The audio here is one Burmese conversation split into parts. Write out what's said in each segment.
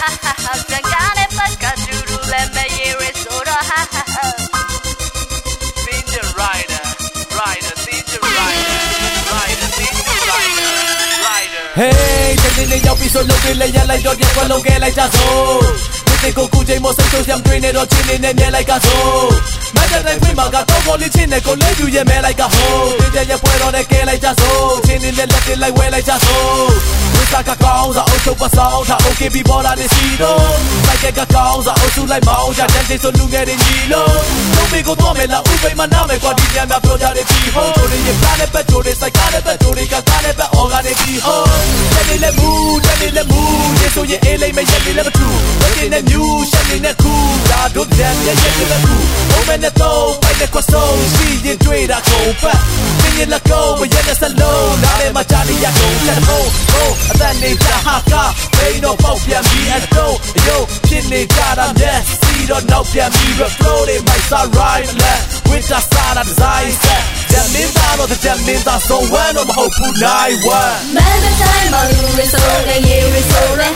ha ha ha စကားနဲ့ပတ်ကတူတူလည်းမရေ ရဆိုတော့ ha ha ha Ninja Rider Rider Ninja Rider Rider Ninja Rider Rider Hey တနေ့နေ့ရောက်ပြီဆိုလုပ်ပြီးလဲရလိုက်တော့ပြက်ကွက်လုံးခဲ့လိုက်ကြစို့ဒီကိုကူချိန်မစိတ်ဆိုးစံတွင်းနေတော့ချင်းနေနဲ့မြဲလိုက်ကစို့မတ်တဲ့တိုင်းဖွင့်မှာကတော့ကိုလေးချင်းနဲ့ကိုလေးယူရဲမဲလိုက်ကဟိုးတင်းတဲ့ရပွဲတော့နဲ့ကဲလိုက်ကြစို့ချင်းနေနဲ့လက်တင်လိုက်ဝဲလိုက်ကြစို့ဝစ်စာကကောင်းစားအုပ်ချုပ်ပါဆောင်ထား okay ပြီးပေါ်လာနေစီတော့လိုက်ကကောင်းစားအုပ်စုလိုက်မအောင်ကြတန်းချင်းဆိုလူငယ်တွေညီလို့တို့မေကိုတော့မဲလာဥပိမနာမဲကွာဒီညမှာပြောကြတဲ့ဒီဟိုးတို့ရဲ့ planet ပဲတို့တွေစိုက်ကားတဲ့ပဲတို့တွေကကားတဲ့ပဲ organic ဒီဟိုးတနေ့လည်းမူတနေ့လည်းမူရေဆိုရင်အေးလိမ့်မယ်ရက်လေးလည်းမထူ ဝက်နေနဲ့မြူရှက်နေနဲ့ခုဒါတို့တန်ရဲ့ရက်လေးလည်းခုဘုံမဲ့နဲ့တော့ပိုက်တဲ့ကွဆုံရှိရင်တွေ့တာကုန်ပတ်ပြင်းရလက်ကုန်မရက်နဲ့စလုံးနားထဲမှာချာလီရကုန်ချက်ဖို့ဟိုအသက်နေတာဟာကဘိန်းတော့ပေါက်ပြန်ပြီးအတော့အယုတ်ဖြစ်နေကြတာမျက်စီတော့နောက်ပြန်ပြီး flow တွေမိုက်စား right left with the side of design set ဂျမင်းသားတော့ဂျမင်းသားဆုံးဝမ်းတော့မဟုတ်ဘူးနိုင်ဝမ်း Man the time my lure is so the year is so the ha ha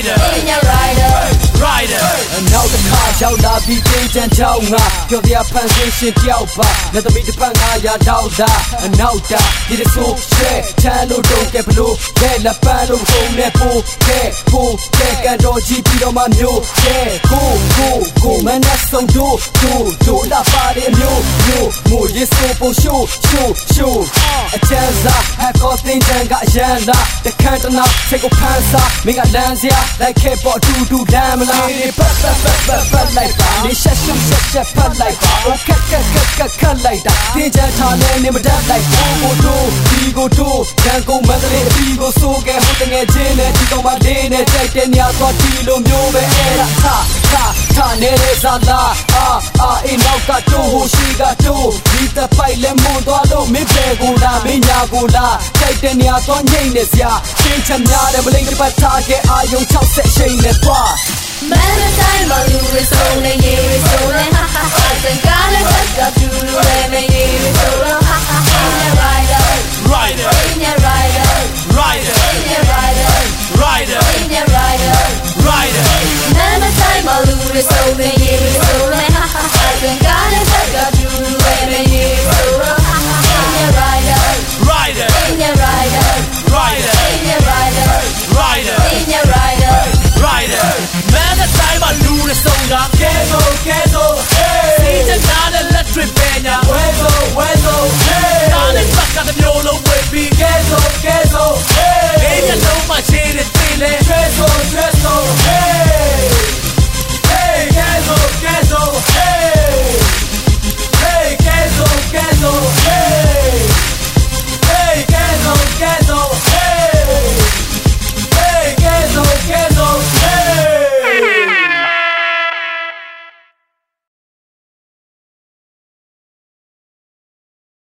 rider Ninja Rider rider နောက်တစ်ခါရောက်လာပြီးတင်းချမ်းချောင်းငါပြောပြဖန်ဆင်းရှင်တယောက်ပါလက်သမီးတစ်ပတ်ငါရတော့တာအနောက်တာဒီတဆိုးရှဲချမ်းလို့တုံးကဲဘလို့ကဲလက်ပန်းလို့ဖုံးနဲ့ပို့ကဲကိုကဲကန်တော်ကြီးပြီးတော့မှမျိုးကဲကိုကိုကိုမနဲ့ဆုံးတို့တို့တို့လာပါရမျိုးမျိုး မို့ရဆိုပုံရှိုးရှိုးရှိုးအချမ်းစားဟက်ကောတင်းချမ်းကအရန်လာတခန့်တနာစိတ်ကိုဖန်စားမင်းကလမ်းစရာလိုက်ခဲ့ပေါ်အတူတူလမ်းမလားဒီပတ်ပတ်ပတ်ပတ်ပတ်လိုက်ပါနေရှက်ရှက်ရှက်ရှက်ဖတ်လိုက်ပါအိုကက်ကက်ကက်ကက်ခတ်လိုက်တာတင်းချမ်းထားလဲနေမတတ်လိုက်ဘူးကိုတို့ဒီကိုတို့ရန်ကုန်မန္တလေးအပြီးကိုစိုးခဲ့ဟိုတငယ်ချင်းနဲ့ဒီကောင်မလေးနဲ့တိုက်တဲ့ညသွားဒီလိုမျိုးပဲအဲ့ဒါသာသာသာ နေတဲ့ဇာတာအာအာအိမ်နောက်ကတိုးဟိုရှိကတိုးဒီတပိုက်လဲမွန်သွားတော့မင်းပဲကိုလားမင်းညာကိုလားတိုက်တဲ့နေရာသွားငိမ့်နေစရာရှင်းချများတယ်မလိမ့်တစ်ပတ်ထားခဲ့အာယုံ60ရှိန်နဲ့သွား Man is time, my Louis, only you is only ha ha ha. Then God, let's go to the way